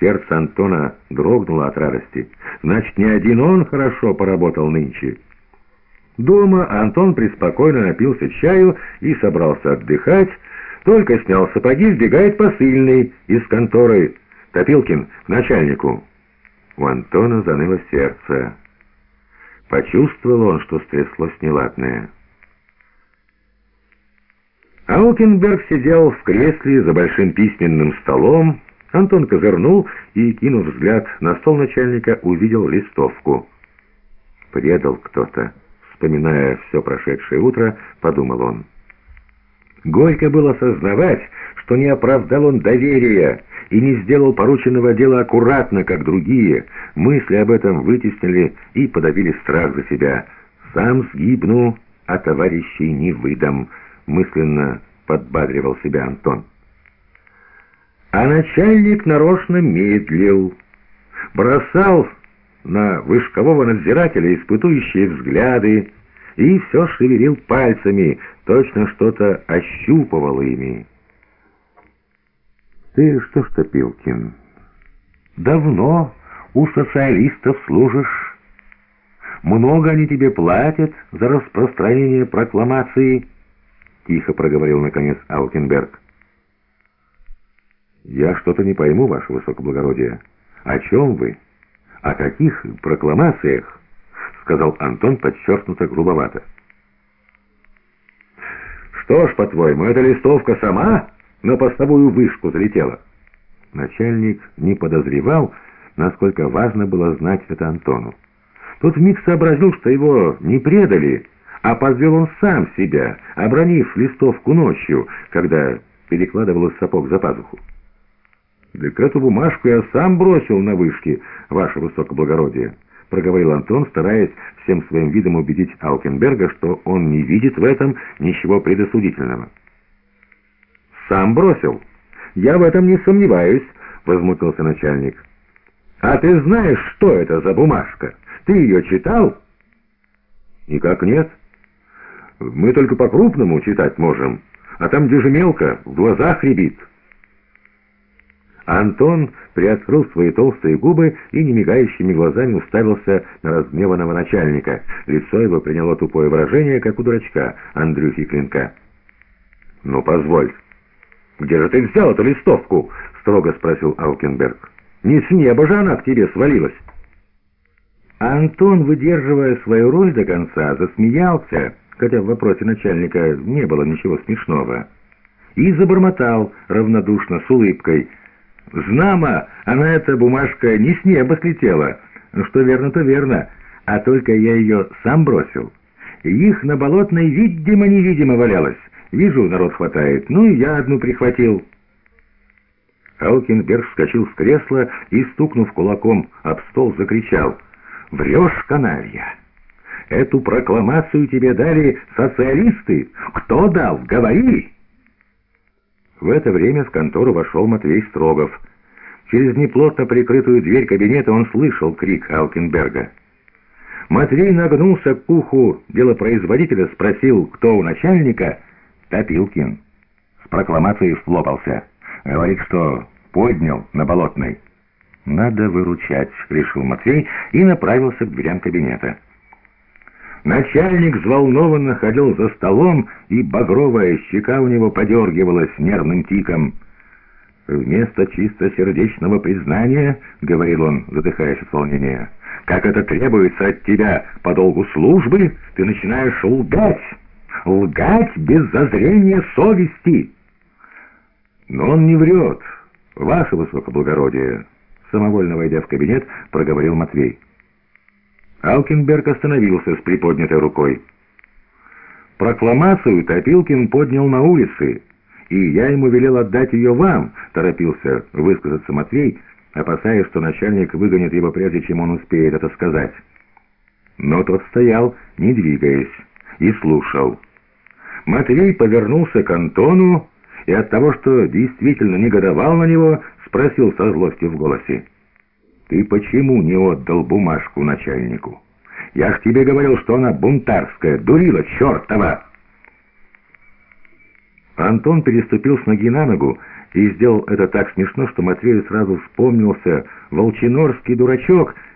Сердце Антона дрогнуло от радости. Значит, не один он хорошо поработал нынче. Дома Антон преспокойно напился чаю и собрался отдыхать. Только снял сапоги, сбегает посыльный из конторы. Топилкин к начальнику. У Антона заныло сердце. Почувствовал он, что стряслось неладное. Аукенберг сидел в кресле за большим письменным столом. Антон козырнул и, кинув взгляд на стол начальника, увидел листовку. «Предал кто-то», — вспоминая все прошедшее утро, подумал он. Горько было сознавать, что не оправдал он доверия и не сделал порученного дела аккуратно, как другие. Мысли об этом вытеснили и подавили страх за себя. «Сам сгибну, а товарищей не выдам», — мысленно подбадривал себя Антон. А начальник нарочно медлил, бросал на вышкового надзирателя испытующие взгляды и все шевелил пальцами, точно что-то ощупывал ими. «Ты что ж, Топилкин, давно у социалистов служишь? Много они тебе платят за распространение прокламации?» Тихо проговорил, наконец, Алкенберг. «Я что-то не пойму, ваше высокоблагородие. О чем вы? О каких прокламациях?» Сказал Антон подчеркнуто грубовато. «Что ж, по-твоему, эта листовка сама на постовую вышку залетела?» Начальник не подозревал, насколько важно было знать это Антону. Тот вмиг сообразил, что его не предали, а подвел он сам себя, обронив листовку ночью, когда перекладывал из сапог за пазуху. «Так эту бумажку я сам бросил на вышке, ваше высокоблагородие», — проговорил Антон, стараясь всем своим видом убедить Алкенберга, что он не видит в этом ничего предосудительного. «Сам бросил? Я в этом не сомневаюсь», — возмутился начальник. «А ты знаешь, что это за бумажка? Ты ее читал?» «Никак нет». Мы только по-крупному читать можем, а там, где же мелко, в глазах рябит». Антон приоткрыл свои толстые губы и немигающими глазами уставился на разгневанного начальника. Лицо его приняло тупое выражение, как у дурачка Андрюхи Клинка. «Ну, позволь, где же ты взял эту листовку?» — строго спросил Алкенберг. «Не с неба же она к тебе свалилась». Антон, выдерживая свою роль до конца, засмеялся, хотя в вопросе начальника не было ничего смешного, и забормотал равнодушно, с улыбкой. «Знамо, она эта бумажка не с неба слетела. Что верно, то верно, а только я ее сам бросил. Их на болотной видимо-невидимо валялось. Вижу, народ хватает, ну и я одну прихватил». Алкинберг вскочил с кресла и, стукнув кулаком об стол, закричал «Врешь, каналья!» Эту прокламацию тебе дали социалисты. Кто дал? Говори!» В это время в контору вошел Матвей Строгов. Через неплотно прикрытую дверь кабинета он слышал крик Алкенберга. Матвей нагнулся к уху делопроизводителя, спросил, кто у начальника. «Топилкин». С прокламацией вплопался. Говорит, что поднял на Болотной. «Надо выручать», — решил Матвей и направился к дверям кабинета. Начальник взволнованно ходил за столом, и багровая щека у него подергивалась нервным тиком. «Вместо чистосердечного признания, — говорил он, задыхаясь от волнения, — как это требуется от тебя по долгу службы, ты начинаешь лгать, лгать без зазрения совести». «Но он не врет, ваше высокоблагородие», — самовольно войдя в кабинет, проговорил Матвей. Алкенберг остановился с приподнятой рукой. «Прокламацию Топилкин поднял на улице, и я ему велел отдать ее вам», — торопился высказаться Матвей, опасаясь, что начальник выгонит его прежде, чем он успеет это сказать. Но тот стоял, не двигаясь, и слушал. Матвей повернулся к Антону и от того, что действительно негодовал на него, спросил со злостью в голосе. «Ты почему не отдал бумажку начальнику? Я ж тебе говорил, что она бунтарская, дурила чертова!» Антон переступил с ноги на ногу и сделал это так смешно, что Матвею сразу вспомнился волчинорский дурачок,